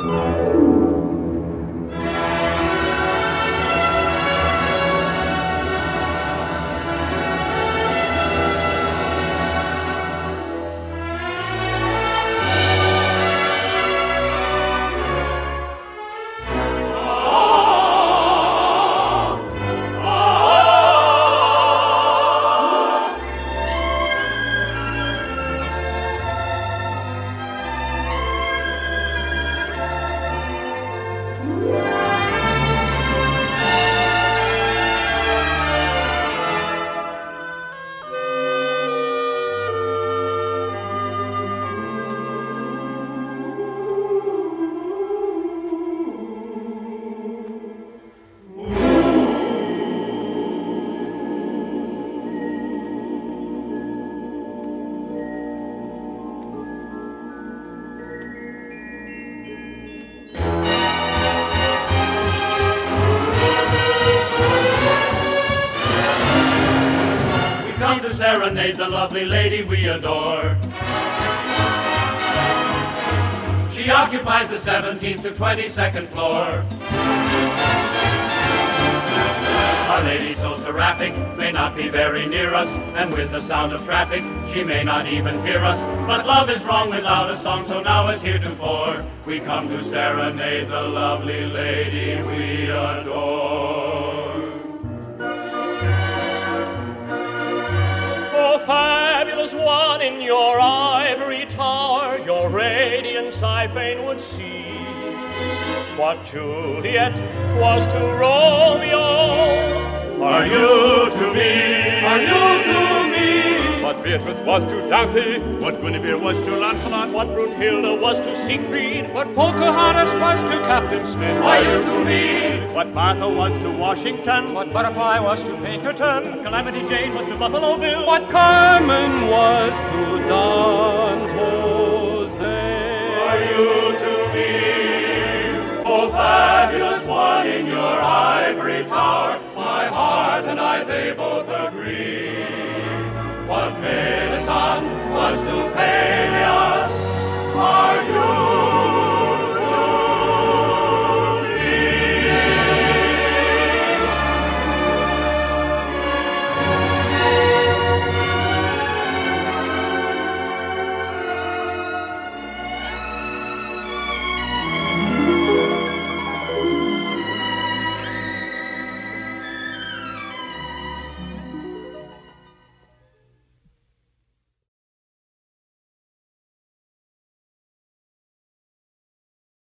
Música serenade the lovely lady we adore. She occupies the 17th to 22nd floor. Our lady so seraphic may not be very near us, and with the sound of traffic, she may not even hear us. But love is wrong without a song, so now as heretofore, we come to serenade the lovely lady we adore. Your ivory tower, your radiance I fain would see. What Juliet was to Romeo, are you to me? Are you to me? What Beatrice was to Dante, what Guinevere was to Lancelot, what Brunhilde was to Siegfried, what Pocahontas was to Captain Smith. Are you to me? What Martha was to Washington, what Butterfly was to Pinkerton, what Calamity Jane was to Buffalo Bill, what Carmen they both agree. What Melisande was to Pelleas,